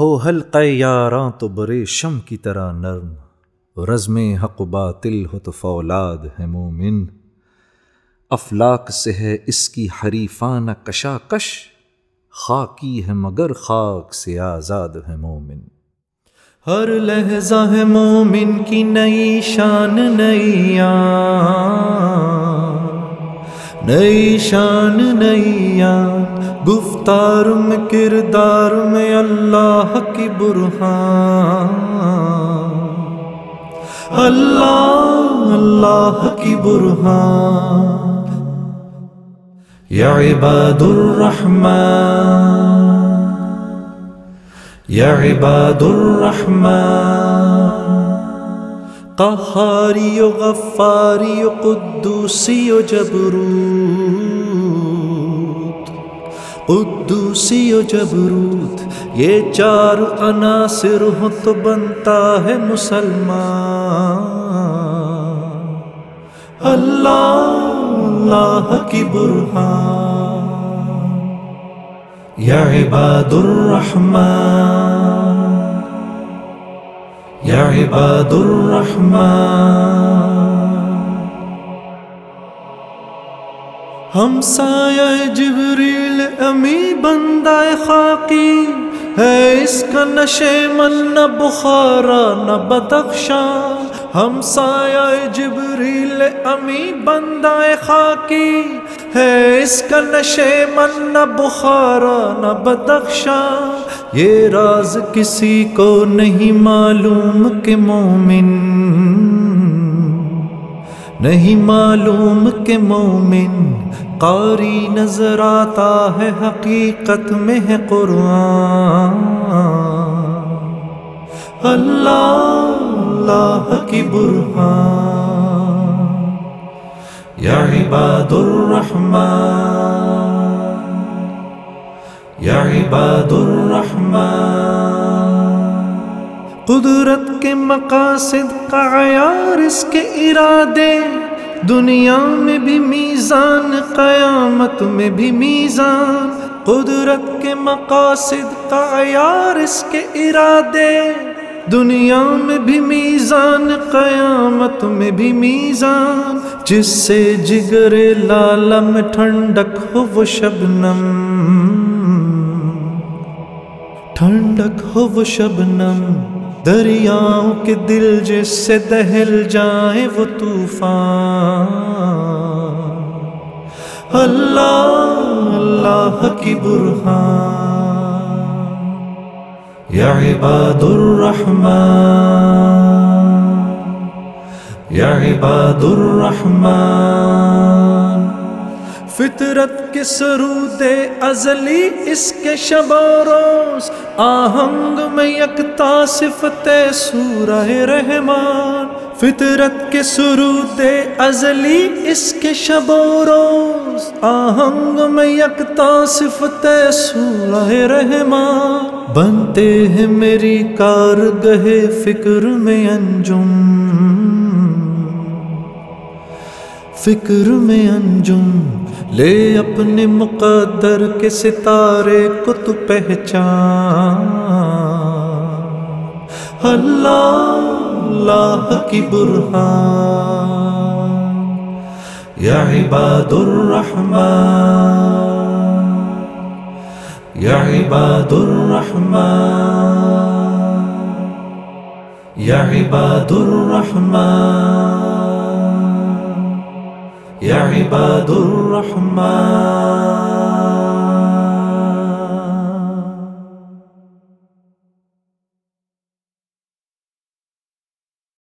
ہو حلقہ یاراں تو برے شم کی طرح نرم۔ رزم حق و باطل ہو تو فولاد ہے مومن۔ افلاک سے ہے اس کی حریفانہ کشاکش۔ خاکی ہے مگر خاک سے آزاد ہے مومن۔ ہر لہجہ ہے مومن کی نئی شان نیا نئی شان نیا گفتار میں کردار میں اللہ کی برہان۔ اللہ اللہ کی برہان۔ یا عباد الرحمن۔ یا عباد الرحمن۔ قہاری و غفاری و قدوسی و جبروت. قدوسی و جبروت، یہ چار عناصر ہو تو بنتا ہے مسلمان. اللہ اللہ کی برہان. یا عباد الرحمن. یا عباد الرحمن. ہم سایہ جبریل امی بندہ خاکی ہے اس کا نشے من نہ بخارا نہ بدخشاں. ہم سایہ جبریل امی بندہ خاکی ہے اس کا نشے من، نہ بخارا نہ بدخشاں۔ یہ راز کسی کو نہیں معلوم کہ مومن، نہیں معلوم کہ مومن۔ قاری نظر آتا ہے، حقیقت میں ہے قرآن۔ اللہ اللہ کی برہان۔ یا عباد الرحمن یا عباد الرحمن. قدرت کے مقاصد کا عیار اس کے ارادے، دنیا میں بھی میزان، قیامت میں بھی میزان. قدرت کے مقاصد کا عیار اس کے ارادے، دنیا میں بھی میزان، قیامت میں بھی میزان. جس سے جگر لالم ٹھنڈک ہو وہ شبنم۔ ٹھنڈک ہو وہ شبنم۔ دریاؤں کے دل جس سے دہل جائیں وہ طوفان۔ اللہ اللہ کی برہان۔ یا عباد الرحمن۔ یا عباد الرحمن فطرت کے سرود ازلی اس کے شب روز، آہنگ میں یکتا صفت سورہ رحمان۔ فطرت کے سرود ازلی اس کے شب روز، آہنگ میں یکتا صفت سورہ رحمان۔ بنتے ہیں میری کار گہے فکر میں انجم۔ فکر میں انجم لے اپنے مقدر کے ستارے کو تو پہچان۔ اللہ اللہ کی برہان۔ یا عباد الرحمن۔ یا عباد الرحمن۔ یا عباد الرحمن۔ يا عباد الرحمن.